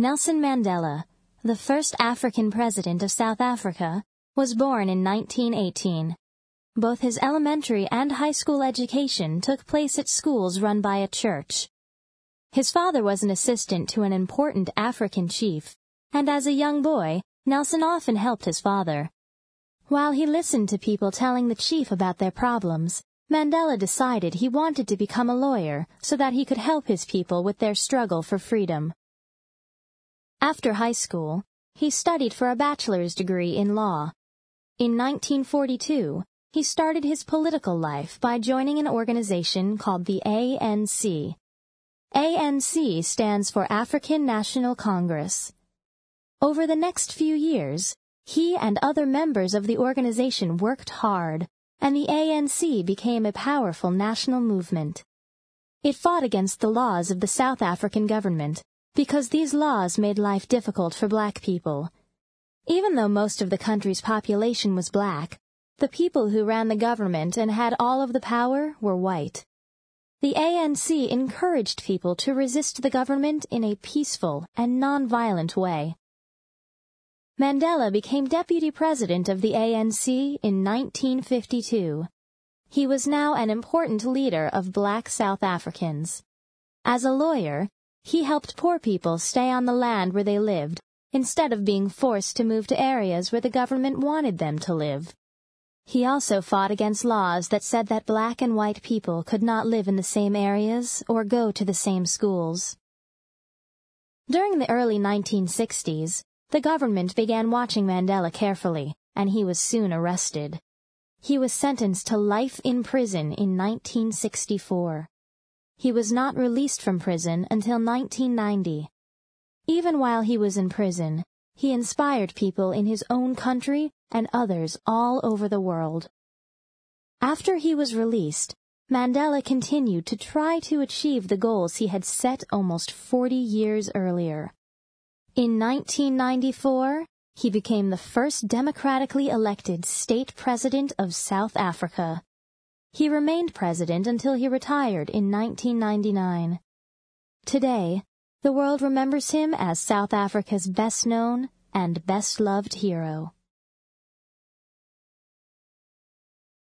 Nelson Mandela, the first African president of South Africa, was born in 1918. Both his elementary and high school education took place at schools run by a church. His father was an assistant to an important African chief, and as a young boy, Nelson often helped his father. While he listened to people telling the chief about their problems, Mandela decided he wanted to become a lawyer so that he could help his people with their struggle for freedom. After high school, he studied for a bachelor's degree in law. In 1942, he started his political life by joining an organization called the ANC. ANC stands for African National Congress. Over the next few years, he and other members of the organization worked hard, and the ANC became a powerful national movement. It fought against the laws of the South African government because these laws made life difficult for black people. Even though most of the country's population was black, the people who ran the government and had all of the power were white. The ANC encouraged people to resist the government in a peaceful and nonviolent way. Mandela became deputy president of the ANC in 1952. He was now an important leader of black South Africans. As a lawyer, he helped poor people stay on the land where they lived, instead of being forced to move to areas where the government wanted them to live. He also fought against laws that said that black and white people could not live in the same areas or go to the same schools. During the early 1960s, the government began watching Mandela carefully, and he was soon arrested. He was sentenced to life in prison in 1964. He was not released from prison until 1990. Even while he was in prison, he inspired people in his own country and others all over the world. After he was released, Mandela continued to try to achieve the goals he had set almost 40 years earlier. In 1994, he became the first democratically elected state president of South Africa. He remained president until he retired in 1999. Today, the world remembers him as South Africa's best known and best loved hero.